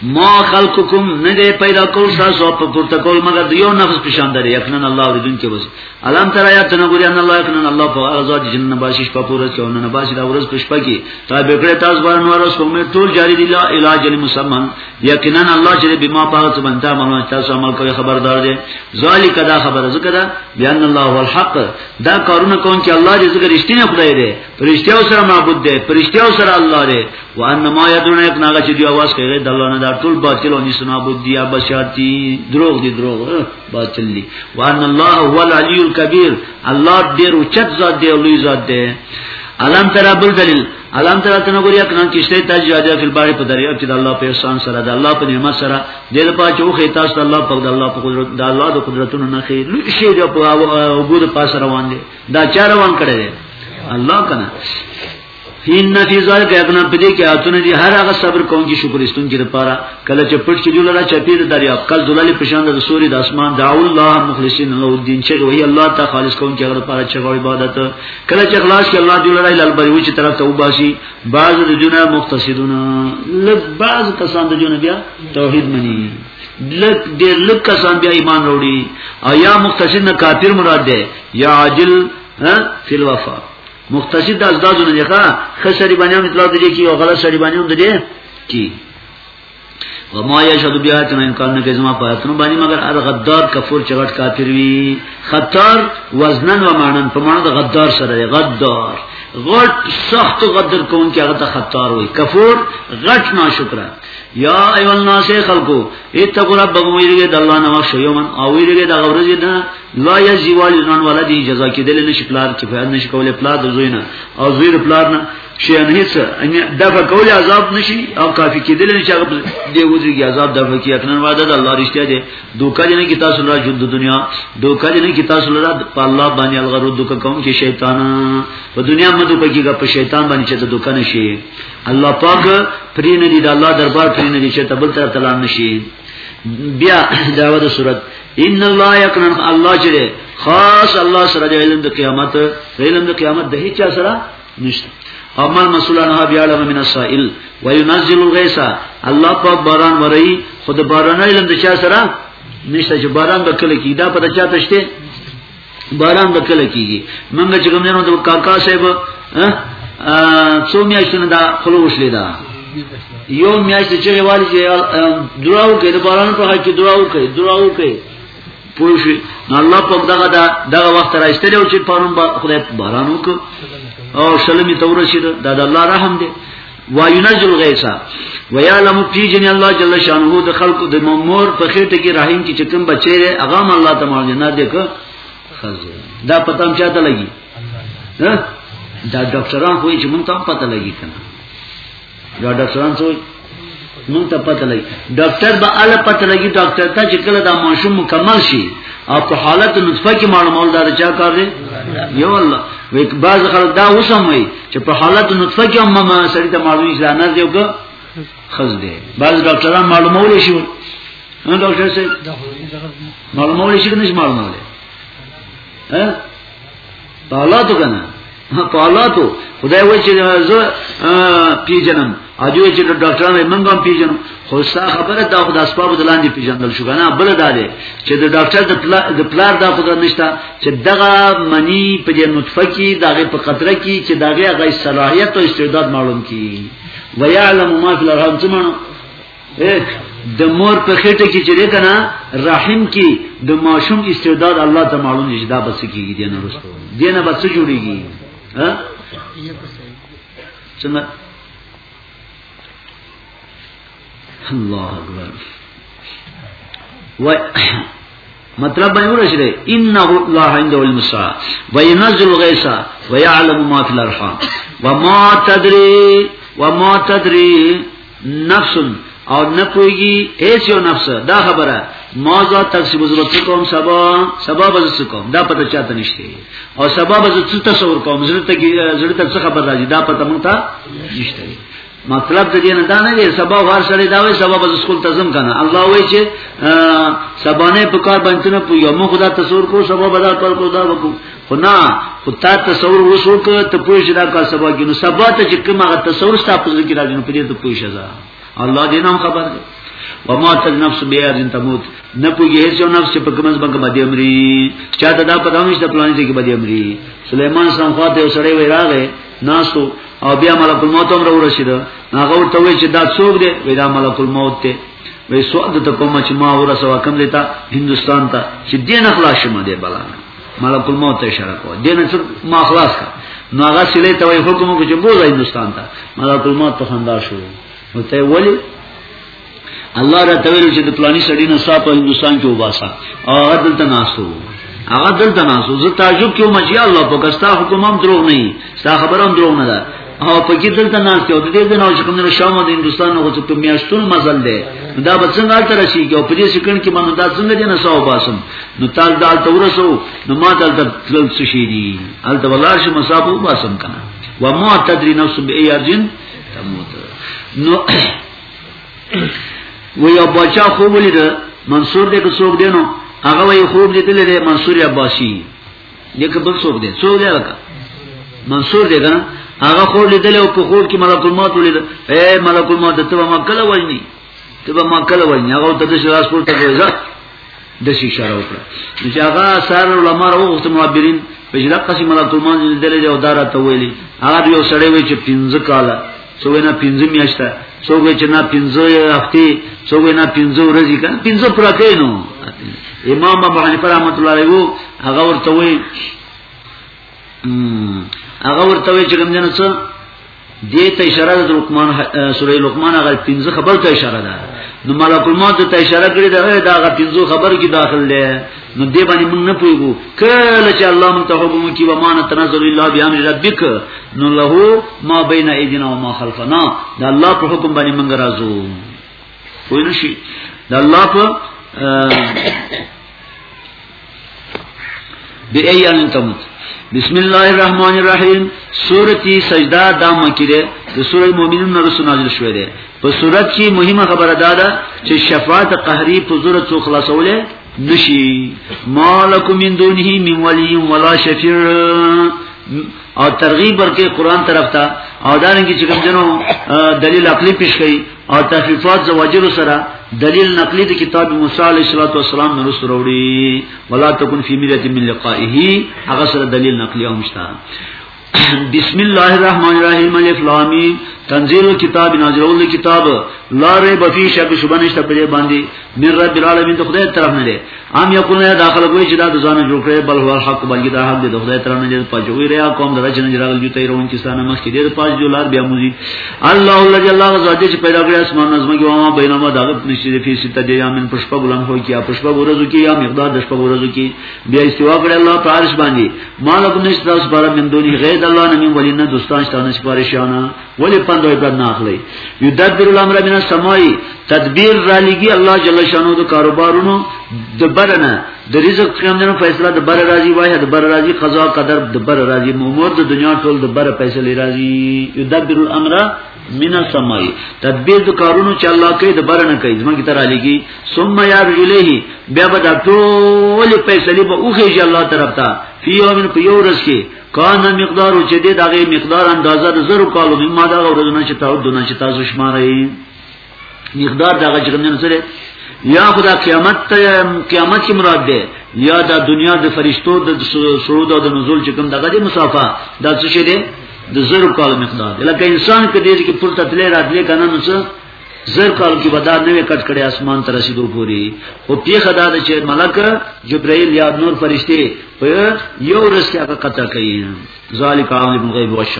ما خلقکم نه دی پیدا کول تاسو په پورته کول مګر د یو نفس پشان درې یقینا الله ردون کې وس الان تر آیات نه ګوري ان الله یقینا الله په ازاد جن نه باشش په پورته کې نه باشي دا ورځ پښپ کې تا به کړه تاسو باندې نور اوس کومه ټول جاری دی لا علاج مسمن یقینا الله چې به ما په تاسو باندې عمل تاسو عمل کوي خبردار دی ذالک دا خبره ذکر ده بیان الله والحق دا کارونه کوم چې الله دې ذکر رښتینه خدای دی پرشتیاو سره معبود دی پرشتیاو سره الله دی وان ما یدون یقناغه چې دی आवाज کوي د الله نه دا ټول باطل او نس معبود دی یا بشارتی دروغ دی دروغ باطل دی وان الله هو العلی الکبیر الله ډیر اوچت ذات دی لوی ذات دی علم تر بل دلیل علم تر تنه ګوري کنه کیشته تجاجا فل بار په دریا کې د الله په احسان سره د الله په نعمت سره د دې په چې وخه تاسو الله په د الله په قدرت د الله د قدرتونو نه خیر لوی شی د په وګور پاس روان دي دا چا روان کړی دی الله کنه ان فی ذلک ابنا پدې کې اتونه دي هر هغه صبر کوم چې شکر استون کې لپاره کله چې پټ کې جوړه چپی د دریا کله دلاله پشان د سوري د اسمان دعو الله مخلصین له دین چې وی الله تعالی خالص کوم چې هغه لپاره چې عبادت کله چې اخلاص کې الله دی لړای لال بری وچ طرف ته وباسي بعض د جنا مختصدون لږ بعض کسان د جنا بیا توحید مني لږ ډېر لږ کسان بیا ایمان وروړي او یا مختصد نه کافر مراد ده یا عاجل ها فی الوفا مختصر د ازدادو نه ښه خسری باندې هم اطلاع دی کی او غلط سری باندې هم دی کی و ما یشهد بیاتنا ان کان که زما پاتنو باندې مگر ار غدار کفور چغټ کافر وی خطر وزنن و مانن په معنا د غدار سره غدار غټ سخت غدر کون کې هغه ته خطر وی کفور غټ ناشکره یا ایو الناس خلقو اتقوا ربکم ویریږي د الله نه واښ یومن او ویریږي د غورځ نه لا یزی والدان ولدی جزا کې دل نشي پلار چې په نشي کولای پلار د زوی نه او زوی د پلار نه شي نه هیڅ ان دغه کول عذاب نشي او کافي کې دل نشي هغه دی وځي عذاب دغه کې اکنن وعده د الله رښتیا دی دوکه دې نه کې تاسو را جون د دنیا دوکه دې نه کې تاسو را په الله باندې الغرو دوکه کوم کې شیطان په دنیا مدو پکې په شیطان باندې چې دوکه نشي الله پاک پرې نه دی د الله دربار پرې نه دی چې تبل تر تلان نشي بیا داوود صورت ان الله یقن الله چې خاص الله سره د علم د قیامت علم د قیامت د هیڅ سره نشته اما المسؤولان ها بیا علم من السائل وينزل الغيث الله پاک باران ورئی خود باران علم د چا سره نشته چې باران به کله کی دا پته چاته شته باران به کله کیږي منګه چې کوم نه د کاکا صاحب څو میاشتونه دا خلوص لیدا یو میاشت چې غواړي چې دراو کې د باران په حق کې دراو کې دراو کې پوه شي نو الله په دغه دا دغه وخت راځتل او چې پرون خدای باران وکړ او شلمی تورشید دا د الله رحم دی وینزل غیثا ویعلم پیجن الله جل شانه د خلق د ممور په خېټه کې رحیم کې چکم بچی دی هغه الله تعالی نه دی که خزه دا پته هم چاته لګي دا ډاکټران خو یې چې مونږ ته پته لګي کنه دا ډاکټران څوک مونږ ته پته لګي ډاکټر به اله پته لګي ډاکټر ته چې کله دا ماشوم مکمل شي او په حالت نطفه کې معلومول دا چا کار دی یو الله وی بعض خلک دا وسم وي چې په حالت نطفه کې هم ما سړی ته معلومي چې نه دی او که خز دی بعض ډاکټران معلومول شي نو ډاکټر سي معلومول شي کنه معلومول ها په اولادو کنه په اولادو خدای وایي چې زه پیژنم اجو چې ډاکټرانو یې منګم پیژنم خو ستا خبره دا خو د اسباب د لاندې پیژندل شو کنه بل دا دی چې د ډاکټر د پلار دا خو نشته چې دغه منی په دې نطفه کې دغه په قطره کې چې دغه غي صلاحیت او استعداد معلوم کی ويعلم ما في الارحام څه معنی د مور په خېټه کې چې کنه رحم کې د ماشوم استعداد الله ته معلوم دي دا بس کېږي دینه ورسته دینه بس جوړيږي ها څنګه الله اکبر و مطلب به یو راشي ان الله عنده المسا وينزل غيثا ويعلم ما في الارحام وما تدري وما تدري نفس او نه پويږي هیڅ یو نفس دا خبره موضوع تکسب ضرورت کوم سبا سبا بز کوم دا پته چاته نشته او سبا بز تصور کوم ضرورت کې ضرورت څه خبر راځي دا پته مونږ ته نشته مطلب د دې نه دا نه دی سبا وار سره دا وي سبا به سکول ته ځم کنه الله وایي چې سبا نه په کار باندې نه پوي مو خدا تصور کو سبا به دا کار کو دا وکړو خو نه خو تا تصور وسو کو ته پوي چې دا کار سبا کې نو سبا ته چې کوم هغه تصور ستا په ذکر راځي نو په دې ته پوي شزا الله دې نام خبر دی وما تل نفس بیا ځین تموت نه پوهیږي هیڅ یو نفس چې په کومه ځبنګ باندې امري چاته دا پتا نشته پلان دي کې باندې امري سليمان سم خواته یو سړی وای راغی ناسو او بیا ملک الموت هم راورسید هغه ورته وی چې دا څوک دی وی دا ملک الموت دی وی سوال ته کوم چې ما ورسوا کوم دی ته هندستان ته چې دین خلاص شمه دی بلا ملک الموت ته اشاره کوه دین څو ما خلاص کا نو هغه سلی ته وی حکم کو چې بوزا هندستان ته ملک الموت ته خندا شو نو ته ولی الله را تویل چې د پلاني سړی نه صاحب هندستان کې وباسا او هغه دلته ناسو هغه دلته ناسو زه تعجب کوم چې الله په کستا حکم هم دروغ نه وي ستا خبره هم دروغ نه ده او په کې دلته ناس ته د دې د نو چې کوم نه شامو د هندستان نو څه په میاشتون مزل دی دا به څنګه تر شي او په دې سکند کې مونږ دا څنګه دې نه ساو باسم نو تاسو دا تورسو نو ما دلته تل څه شي دي الته ولار شي مصابو باسم کنه و ما تدري نفس بأي ارجن تموت نو و یو بچا خوب لید منصور دې کو څوک دینو هغه وی خوب دې تل دې منصور عباسی دې کو بل څوک دې څوک دې وکا منصور دې کنه هغه خوب لیدل او په خوب کې ملک الموت ولید اے ملک الموت ته ما کله وایي ته ما کله وایي هغه ته چې راس پورته کوي د شي اشاره وکړه چې هغه اثر علماء او وخت معبرین په جلا قسم ملک المنز دلې یو دارا ته ویلي هغه یو سړی وی چې 15 کاله څو نه 15 میاشته څو چې نه 15 هفته څو نه 15 ورځې کړه 15 پر کینو امام ابو حنیفه رحمۃ اللہ علیہ هغه ورته وی هغه ورته وی چې کوم جن څه دې ته اشاره د لقمان سورې لقمان هغه پنځه خبر ته اشاره ده نو ملک الموت ته اشاره کړې ده دا هغه پنځه خبر کې داخل ده نو دې باندې موږ نه پوهیږو کله چې الله مون ته حکم کوي و مان تنزل الله بیان ربک نو له ما بین ایدینا و ما خلفنا دا الله په حکم باندې موږ راځو وینشي دا الله په بی ای ان تموت بسم الله الرحمن الرحیم سورتی سجده دا مکی ده د سوره مؤمنون نرسو نازل شوه ده په صورت کې مهمه خبره دا ده چې شفاعت قهری په زور څو خلاصوله نشي مالکم من دونه من ولی ولا شفیع او ترغیب ورکې قران طرف ته او دا رنګ چې کوم جنو دلیل عقلی پیش کړي او تخفیفات زواجر سره دلیل نقلی د کتاب موسی علیه السلام نه رسول وروړي ولا تکن فی مریه من لقائه هغه سره دلیل نقلی هم شته بسم الله الرحمن الرحیم الف لام تنزيل الكتاب نازل الكتاب لا ريب فيه شک شبنه شته په دې باندې من رب العالمین ته خدای طرف نه ام یقولون دا خلک وی چې دا د ځان جوړ کړي بل هو الحق بلګی دا حق دی د خدای ترانه دې پجوي ریا قوم د رچنه جرال جو تیر اون کسانه مخ کې ډیر پاج جو لار بیا موزي الله الله جل الله غزا دې چې پیدا کړی اسمان نظم کې وما بینما دا غت نشي دې فی سته دې یامن پښپ ګلم هو کیا پښپ ورځو کې یا مقدار د شپ ورځو کې بیا استوا کړی الله پارش باندې مالک نشتا سپاره من دونی غیر الله نه من ولینه دوستان شتانه سپاره شانه ولی پند او عبرت نه اخلي یدبر الامر من السماء تدبیر را لګي الله جل شانو د کاروبارونو د برنه د رزق پیامدنو فیصله د بر راضي وای د بر راضي قضا قدر د بر راضي امور د دنیا ټول د بر فیصله راضي یدبر الامر من السماء تدبیر د کارونو چې الله کوي د برنه کوي زمونږ تر علیږي ثم یار الیه بیا به د ټول فیصله به اوخه الله طرف ته فی یومن په یو ورځ کې کان مقدار چې دې دغه مقدار اندازه د زرو کالو مما دا ورځنه چې تاسو دونه چې تاسو شمارئ مقدار دغه چې کوم سره یا خدا قیامت ته قیامت کی مراد ده یا دا دنیا د فرشتو د سرود او د نزول چې کوم دغه د مسافه دا څه شي ده د زرو کال مقدار لکه انسان کدی چې پورته تلې راتلې کنه نو څه زر کال کې بدار نه کټ کړي اسمان ته رسیدو پوری او پیخه دا چې ملک جبرائیل یا نور فرشته په یو ورځ کې هغه قطع کوي ذالک عالم غیب وش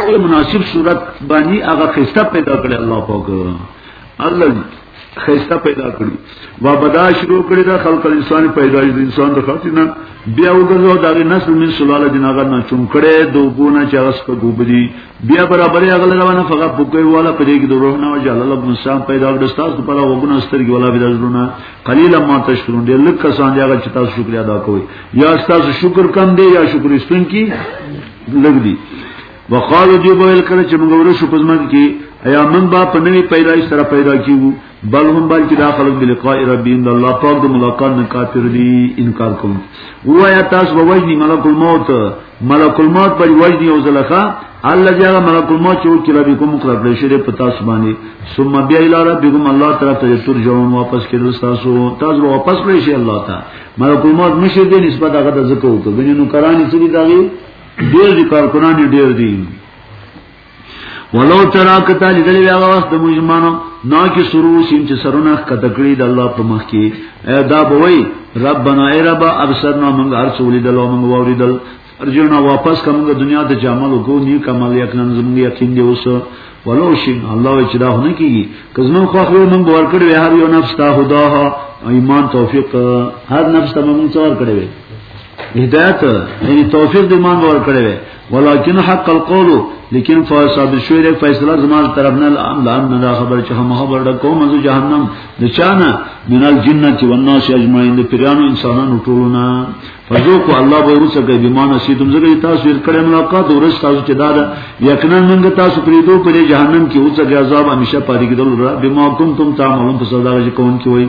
هغه مناسب صورت باندې هغه خسته پیدا کړی الله پاک الله خسته پیدا کړی و بدا شروع کړی دا خلق انسان پیدایش د انسان د خاطرنا بیا وګرځو دا نسل من سلاله جناغه نه چون کړي دوبونه چې اس په ګوبدي بیا برابرې هغه روانه فقط پوکوي والا پرې کې د روح نه وجه الله رب انسان پیدا کړ ستاسو پر وګونه سترګي ولا بیا زړونه قلیلا ما تشکرون ډیر لږ کسان دي هغه چې تاسو شکر ادا کوئ یا تاسو شکر کم دی یا شکر استون کی لږ دی وقالو دی بویل کړه چې موږ ورو شو پزما کې ایا من با په نوې پیدایش سره پیدا کیو بل هم بل کې داخله د لقاء ربی ان الله پاک د ملاقات نه کافر دی انکار کوم وایا تاسو وایي ملک الموت ملک الموت پر وایي او زلخه الله جل ملک الموت چې وکړه به کوم کړه پر شری په تاسو باندې ثم بیا الی ربکم الله طرف ته ترجعون واپس کړي تاسو تاسو واپس کړئ شي الله ته ملک الموت مشر دې نسبت هغه د زکو ته غنی نو کرانی سړي داغي ډیر دي کارکونانی ډیر دي ولو ترا کتا لیدل بیا وخت د مجمانو نا کی سرو سین چې سرونه کته کړی د الله په مخ کې دا بوي ربنا ای رب ابصرنا من ارسول دلو من وریدل ارجونا واپس کوم د دنیا ته جامل کو نیو کمال یقینا زموږ یقین دی اوس ولو شین الله چې دا نه کیږي کزنو خو خو موږ باور کړی وی هر یو نفس ته خدا ایمان توفیق هر نفس ته موږ څور کړی وی هدایت یعنی توفیق د ایمان باور کړی وی ولکن حق القول لیکن فاصحاب شویر فیصله زمال طرف نه الان لام نه خبر چې هم خبر د کوم از جهنم د چانه من الجنه والناس اجمعین د پیرانو انسانانو ټولونه فذوقوا الله به روسه کوي بیمانه سي تم زګي تاسو یې کړه ملاقات ورس تاسو چې دا ده یقینا موږ تاسو پرې دوه پرې جهنم کې اوسه کې عذاب همیشه پاتې کېدل را بما کنتم تعملون په سزا کې کوم کې وای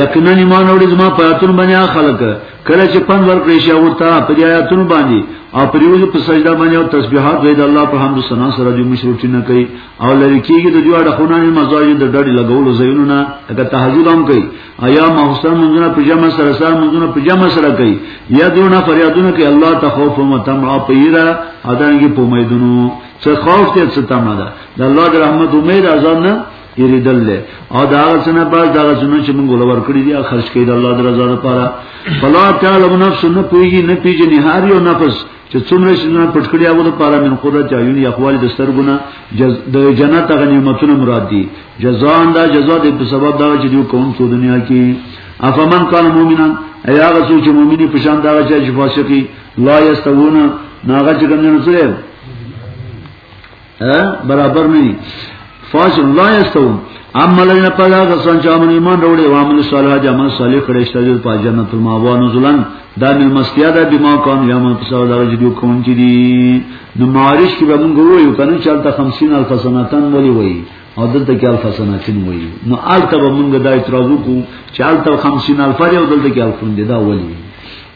یقینا ایمان اورې زما پیاتون باندې خلک کله چې پن ور کړی شي او ته په آیاتون باندې او پر یوه په سجده باندې او تسبیحات وې د الله په حمد سنا سره د مشروط نه کوي او لری کېږي د جوړه خونه مزاج د ډډ لګولو زینونه اګه تهجد هم کوي ایا ماوسر منځونه په جمع سره سره منځونه په جمع سره کوي یا دونه فریادونه کوي الله تخوف و تمع پیرا ادانګي په میدونو څه خوف ته څه تمع ده د الله د رحمت امید اذان نه یریدل له او دا څنګه باز دا څنګه چې موږ ولور کړی دی خرج کړي د الله د رضا لپاره فلا تعالی نفس نه پیږي نه پیږي نه هر یو نفس چې څومره شي نه پټ کړی هغه لپاره من قدرت عیون یخوال د سترګونه د جنت غنیمتونه مراد دي جزان دا جزا دې په سبب دا چې دوی کوم څو دنیا کې افمن کان مؤمنان ایا هغه څوک چې مؤمنی په شان دا چې فاسقي لا یستوون ناغه چې کوم نه سره برابر نه دي فاسق لا یستوون اما لري نه پلا غسان چې امن ایمان وروړي او عمل صالح د عمل صالح کړي شته د پاج جنت الماوا نزلن دا مل مستیا ده بما کان یا من پسو دا چې دوی کوم چې دي نو معارش کې به موږ وایو کنه چې تل 50 الف سنتن ولي وایي او دلته کې الفا سناتین وایي نو آلته به موږ دا اعتراض وکړو چې آلته 50 الفا دی او دلته کې الفون دی دا ولی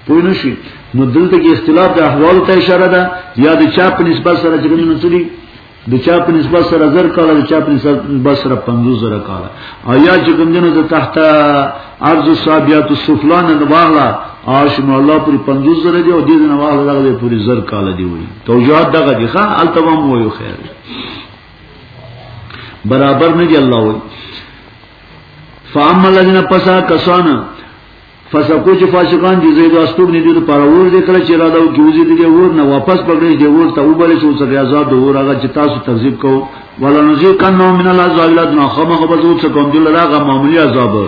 پوه نه شي نو دلته کې اختلاف د احوال ته اشاره ده یا د چا په نسبت سره چې کوم نتوري د چا په نسبت سره زر کاله د چا په نسبت سره 50 زره کاله او یا چې کوم جنو د تحت ارض صابیات السفلان د واغلا عاشم الله پر 50 زره دی او دې نه واغلا دغه پوری زر کاله دی وي توجیهات دغه دي ښا التمام وایو خیر برابر نه دی الله وی فاما الذين پسا کسانا فسقو چې فاسقان دي زید واستوب نه دي پر اور دې کړ چې را دا کیږي دې ور نه واپس پکړې دې ور ته وبل شو څه عذاب دې ور هغه چې تاسو تکذیب کو ولا نزی کنو من العذاب لدنا خما خبرو څه کوم دل راغه معمولی عذاب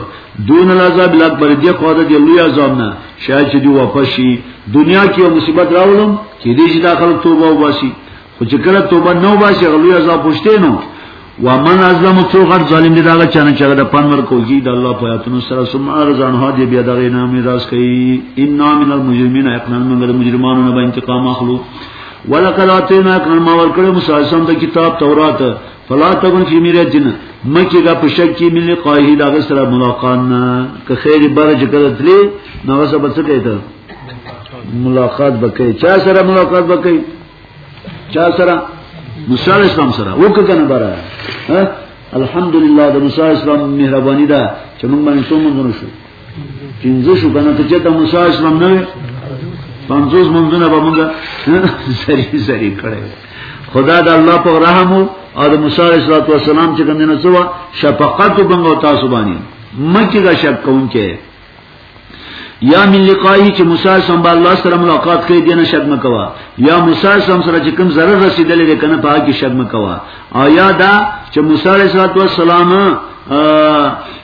دون العذاب لک پر دې خو دې لوی عذاب نه شاید چې دې واپس شي دنیا کې مصیبت راولم چې دې چې داخل توبه وباسي خو چې کله توبه نو باشي غلوی عذاب پوښتې نو ومن ازلم څو غټ ظالم دی داغه چانه چې د پنور کوږي د الله په آیاتونو سره سم ارزان ها دی بیا دغه نام راز کوي ان من المجرمین اقنا من المجرمانو نه به انتقام اخلو ولقد اتینا کان ما ورکړو موسی سم د کتاب تورات فلا تکن فی میرجن مکی دا پشک کی ملی قایه دا غسر ملاقات نه که خیر بار چې کړه تلی نو غسه بچ کېته ملاقات وکړي چا سره ملاقات وکړي چا سره موسی علی السلام سره وکړنه بره ها الحمدلله د موسی علی السلام مهرباني ده چې موږ باندې څو منځونه شو پنځه شو کنه ته چې د موسی علی السلام نه پنځوس منځونه به موږ سری سری کړی خدا د الله په رحم او د موسی علی السلام چې کوم نه سوا شفقت وبنګو تاسو باندې مکه دا شک کوونکې یا من لقای چې موسی سم بل الله سره ملاقات کوي دینه شک مکوا یا موسی سم سره چې کوم ضرر رسیدلې ده کنه په هغه شک مکوا او یا دا چې موسی علیه السلام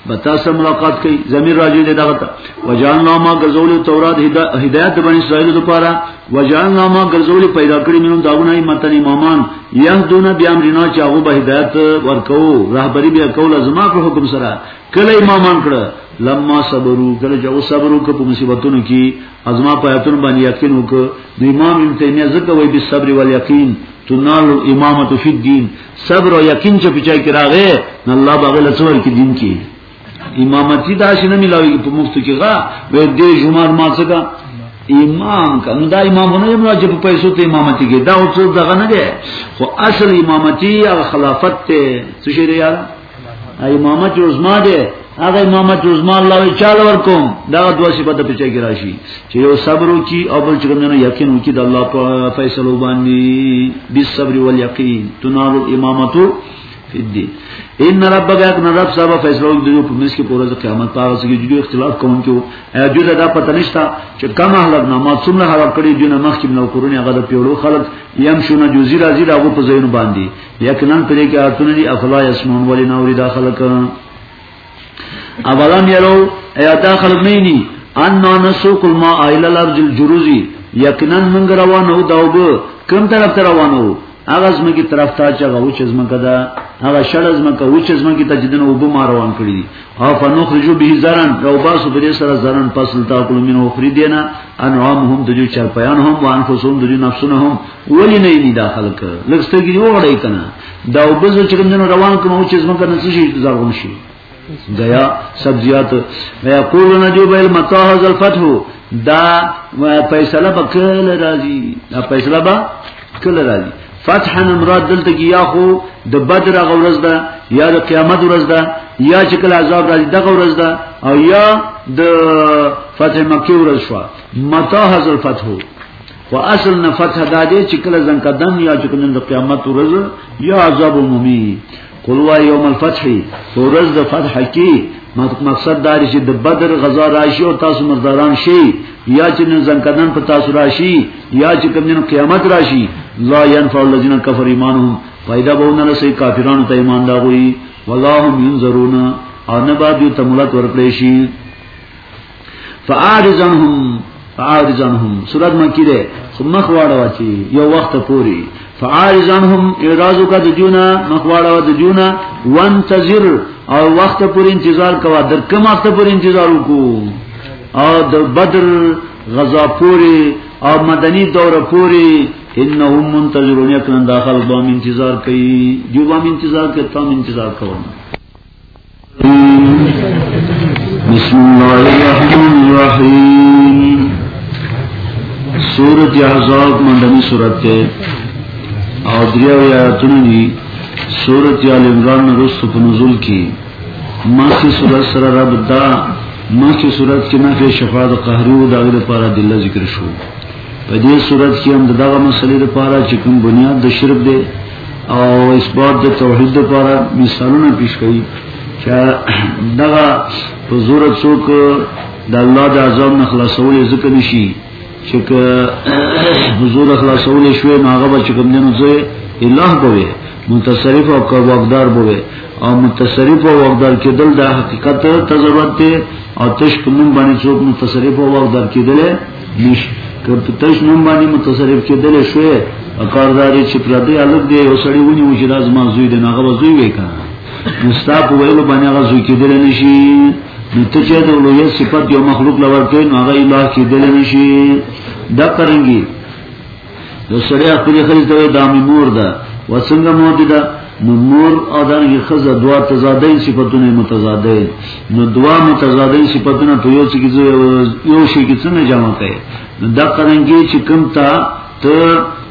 بتا سم ملاقات کوي زمير راځي د دغه ته وجعلنا ما غزول تورات هدايت بني اسرائيل لپاره وجعلنا ما غزول پیدا کړی مینم داونه متن امامان يهدون بيامرنا چاغو به هدايت ورکو رهبری بیا کول زما په حکم سره کله امامان کړه لما صبرو کله چې او صبرو که په مصیبتونو کې ازما پیاتون باندې یقین وک د امام ابن تیمیه ځکه وای به صبر او یقین تنال امامت فی الدین صبر او یقین چې پچای کې راغې نه الله باغ له څور کې دین کې امامتی دا شنه ملاوي په مفتو کې غا و دې جمعه ما څنګه امام کنو دا امامونه یې مراجع په پیسو ته امامتی کې دا اوس دغه نه دی خو اصل امامتی او خلافت ته څه شي یاره ای ماما جوزما دی هغه ماما جوزما الله وی چال ورکوم دا دوه صفات په چا کې راشي چې یو صبر وکي او بل چې کومنه یقین وکي د الله په فیصلو باندې بالصبر والیقین تنال الامامه فی الدین ان ربک اکن رب صاحب فیصلو د په مس کې پورز قیامت پاره سګي جوړ اختلاف کوم کې او جو دا پته نشتا چې کم اهلک نه ما څومره هغه کړی جن مخکې نو کورونه هغه د پیړو خلک یم شونه جوزی راځي دا په زین باندې یقینا پرې کې آتونه دي افلا یسمون ولی نوري داخله کړه اولم یرو ایا داخل نه ني ان نسوق الماء الى الارض الجرزي یقینا موږ روانو داوب کوم طرف ته روانو هغه زمکه طرف ته چې غو چې زمکه دا هغه شړ زمکه و چې زمکه ته جدن وب ما روان کړی دي او فنخرجو به زرن او باسو به سره زرن فصل تا کول منو خري دینا انعامهم دجو چرپیان هم وانفسهم دجو نفسونه هم ولی نه دی دا خلک لږ سترګې دی وغړای کنه دا وبزو چې کوم روان کوم او چې زما کنه څه شي زړون شي دیا سبزیات یا قولون جو بیل متا هذا الفتح دا فیصله بکل راضی دا فیصله با کل راضی فتحا مراد دلته کې یا خو د بدر غورز ده یا د قیامت ورځ ده یا چې کله عذاب راځي د غورز ده او یا د فتح مکه ورځ شو متا هذا الفتح خو اصل نه فتح دا دی چې کله ځنکه دم یا چې کله د قیامت ورځ یا عذاب مومي قلوا یوم الفتح ورځ د فتح کې مقصد دا دی چې د بدر غزا راشي او تاسو مرداران شي یا چې نن ځنکه دم په تاسو راشي یا چې کوم نن قیامت راشي لا ينفع الذين كفروا ایمانهم پیدا به نه رسي کافرانو ته ایمان دا وي والله هم ينظرون او نه بعد یو تملت ورکړي شي فاعرضنهم فاعرضنهم سورۃ مکی ده خو مخ واړه چی یو وخت پوری فاعرضنهم اعراض کا د جونا مخ واړه د جونا وانتظر او وخت پوری انتظار کوا در کوم وخت پوری انتظار وکړو او د بدر غزا پوری او مدنی دور پوری انهم منتظرون یقینا داخل بام انتظار کوي جو بام انتظار کوي تام انتظار کوي بسم الله الرحمن الرحیم سورۃ احزاب مدنی سورۃ ده او دریو آیاتونه دي سورۃ آل عمران رسو په نزول کې مخکې سورۃ سره رب دا مخکې سورۃ کې نفع شفاعت قهرو د هغه لپاره د الله ذکر شو په دې سورۃ کې هم دغه مسلې لپاره چې کوم بنیاد د شرک دی او اثبات د توحید لپاره مثالونه پیش کړي چې دغه په زور څوک د الله د عذاب نه خلاصول ذکر نشي چې که حضور خلاصول شوی نو هغه به چې کوم دینو ځای الله بوي متصرف او واقدار بوي او متصرف او واقدار کېدل د حقیقت ته ضرورت دی او تش په نوم باندې څوک متصرف او واقدار کېدل نش که په تش نوم باندې متصرف کېدل شوې کارداري چې پردې الګ دی یو سړی ونی و چې دا زما زوی دی هغه زوی وې کا مستا په ویلو باندې هغه زوی کېدل نشي نو ته چې د لوی صفت یو مخلوق لور کې نو هغه الہ کېدل نشي دا پرنګي نو سړی خپل خځې ته دا مې مور ده و څنګه مور دي ده نو مور او دانګي خزه دوا تضادین صفاتونه متضادین نو دوا متضادین صفاتونه په یو څه کې یو شی کې څنګه جمع کوي نو دا قرانګي چې کم تا ته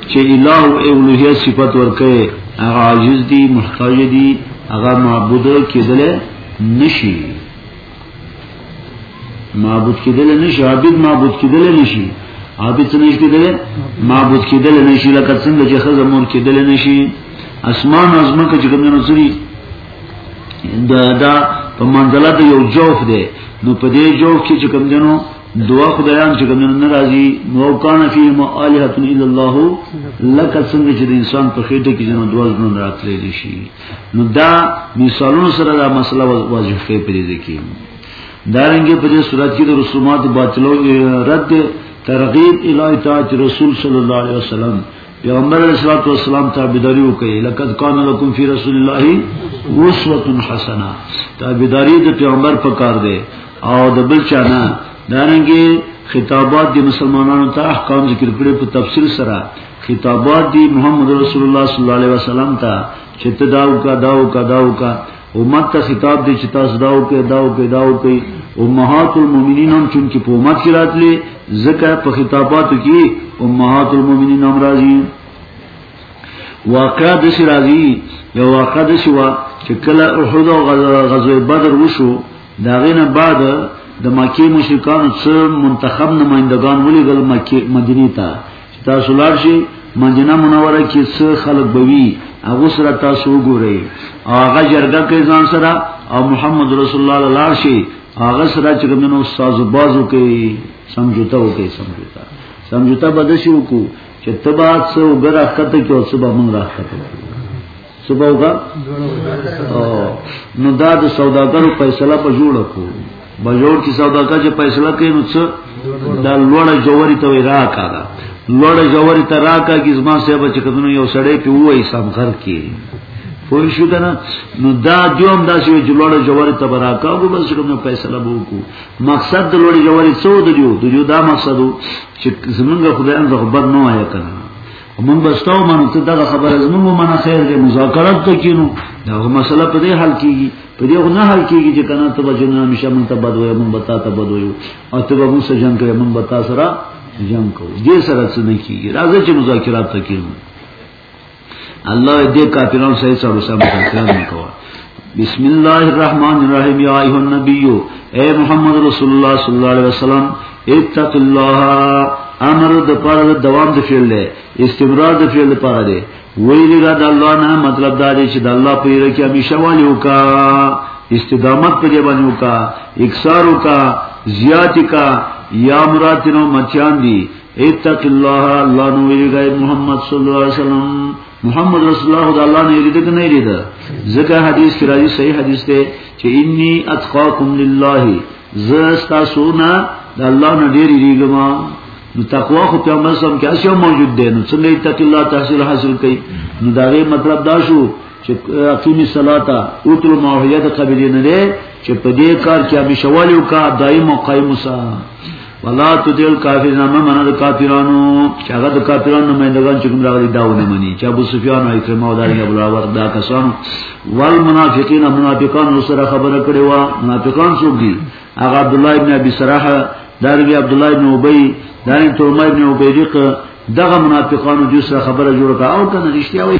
چې الہ او اولوهیت صفات ورکه هغه عاجز دي محتاج دي هغه معبود کېدل نشي معبود کېدل نشي عابد معبود کېدل نشي عابد څه نشي کېدل معبود کېدل نشي لکه څنګه چې خزه مور کېدل نشي اسمان او زمکه چې کوم نه سوري دا دا په منځله د یو جوف دی نو په دې جوف کې چې کوم دنو دوا خدایان چې کوم دنو ناراضي نو کان فی مالهه الا الله لکه څنګه چې د انسان په خېټه کې جنو دوا ځنه راتلې دي شي نو دا مثالونو سره دا مسله واضح کوي په دې کې دارنګه په دې صورت کې د رسومات باطلو رد ترغیب الی اطاعت رسول صلی الله علیه وسلم پیغمبر علیہ الصلوۃ والسلام تابعداري وکړي لقد کان لکم فی رسول الله اسوه حسنه تابعداري د پیغمبر په کار دی او د بل چانه دارنګه خطابات د مسلمانانو ته احکام ذکر کړي په تفصیل سره خطابات دی محمد رسول الله صلی الله علیه وسلم ته چې ته داو کا داو کا داو کا امت ته خطاب دی چې تاسو داو کې داو کې داو کې امهات المؤمنین هم چون کې په امت کې راتلې ځکه په خطابات کې امهات المؤمنین هم راځي واقع د شي راځي یو واقع د شي وا چې کله احد او غزوه بدر وشو دا غینه بعد د مکی مشرکان څو منتخب نمائندگان ولې ګل مکی مدینه ته تاسو لاړ شئ مدینه منوره کې څه خلک بوي هغه سره تاسو وګورئ او هغه جرګه کې ځان سره او محمد رسول الله لاړ شي هغه سره چې کومنو استاد بازو کې سمجوته وکي سمجوته سمجوته بده شي وکړو چې تبا څو ګره خطه کې او څه به مونږ راخته سباوګه نو دا د سوداګرو فیصله په جوړ کو بجوړ چې سوداګر چې فیصله کوي نو څه دا لوړ جووري ته راکا دا لوړ جووري ته راکا کې زما صاحب چې کدنو یو سړی په وای سم خر کې پوه شو کنه نو دا دیوم داسې وي چې لوړ جووري ته راکا وګ بس کوم فیصله وکړو مقصد د لوړ جووري څه ودیو د یو دا مقصد چې زمونږ خدایان د خبر نه آیا کنه مونږ بستاو مانو ته دغه خبره زمونږ منه خیر دې مذاکرات ته کینو دا مسله په دې حل کیږي په دې نه حل کیږي چې کنه ته بجنه همیشه مونږ ته بدوي مونږ بتا ته بدوي او ته به مونږ سره جنگ کوي مونږ بتا سره جنگ کوو دې سره څه نه کیږي راځي چې مذاکرات ته کینو الله دې کافرانو سره سره مذاکرات وکړي بسم الله الرحمن الرحیم یا ایه النبی اے محمد رسول الله صلی الله علیه وسلم اتق الله امر د پر دوام د فعل له استمرار د فعل لپاره دی ویلګه د الله نه مطلب دا دی چې د الله په یره کې همیشه والی وکا استدامت په دې باندې وکا اکثار وکا زیات کا یا مراتنو مچان دی اتق الله الله نو ویلګه محمد صلی الله علیه وسلم محمد رسول الله د الله نه لید نه لید زکه حدیث کې راځي صحیح حدیث دی چې انی اتقاکم لله ز تاسو نه د الله نه ډیر ریګم نو تقوا خو پیغمبر سم کې اصل موجود دی نو څنګه تک الله تحصیل حاصل کړي نو دا غي مطلب دا شو چې اقیمی صلاتا اوتل ماهیت قبلی نه دی چې په دې کار کې همیشه والیو کا دایم او قائم وسه ولا تدل کافرین ما من د کافرانو چې هغه د کافرانو نمائندگان چې کوم راغلي دا ونه مني چې ابو سفیان او اکرمه او دغه بل اور دا کسان وال منافقین منافقان سره خبره کړي وا منافقان څوک دي هغه عبد الله ابن ابي سراح دارنګ عبد الله ابن ابي دارنګ ترمه ابن ابيدق دغه منافقانو جو سره خبره جوړه کا او کنه رښتیا وي